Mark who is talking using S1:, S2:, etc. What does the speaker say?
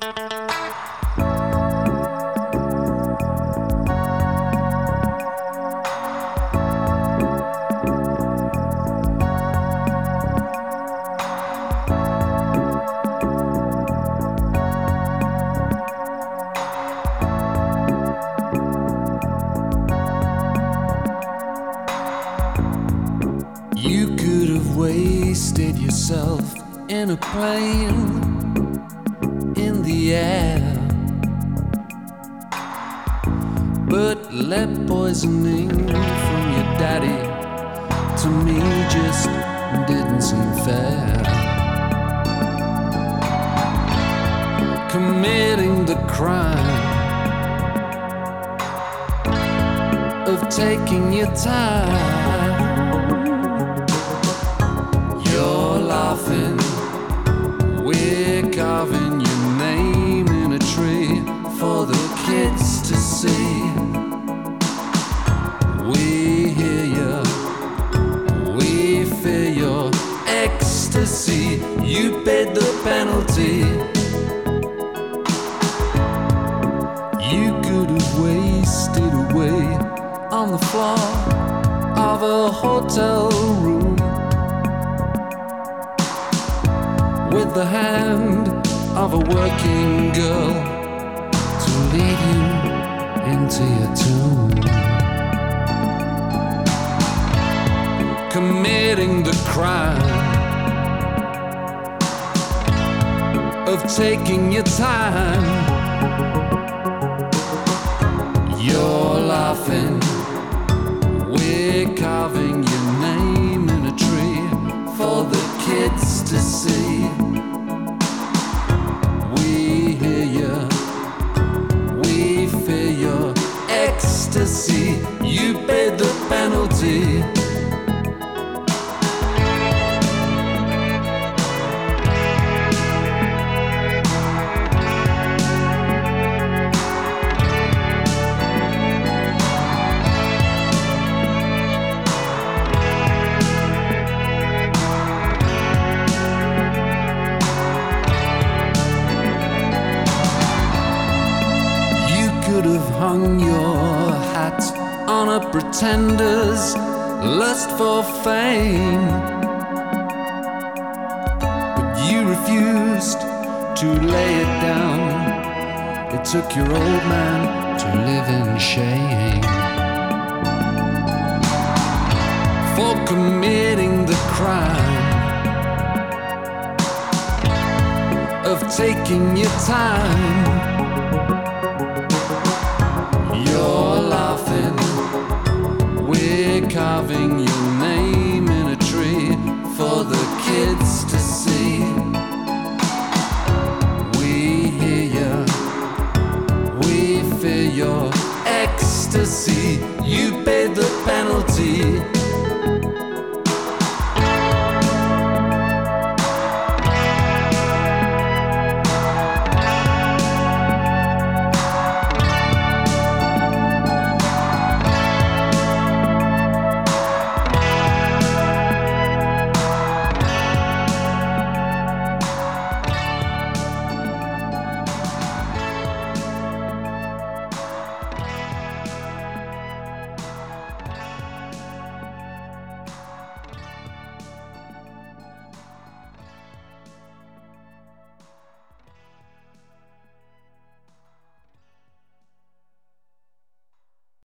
S1: You could have wasted yourself in a plane in the air. But lead poisoning from your daddy to me just didn't seem fair. Committing the crime of taking your time. With the hand of a working girl lead you into your tomb. Committing the crime of taking your time. You're laughing, penalty. You could have hung your hat on a pretender's lust for fame. But you refused to lay it down. It took your old man to live in shame. For committing the crime of taking your time. Your ecstasy. You paid the penalty.